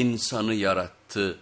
insanı yarattı.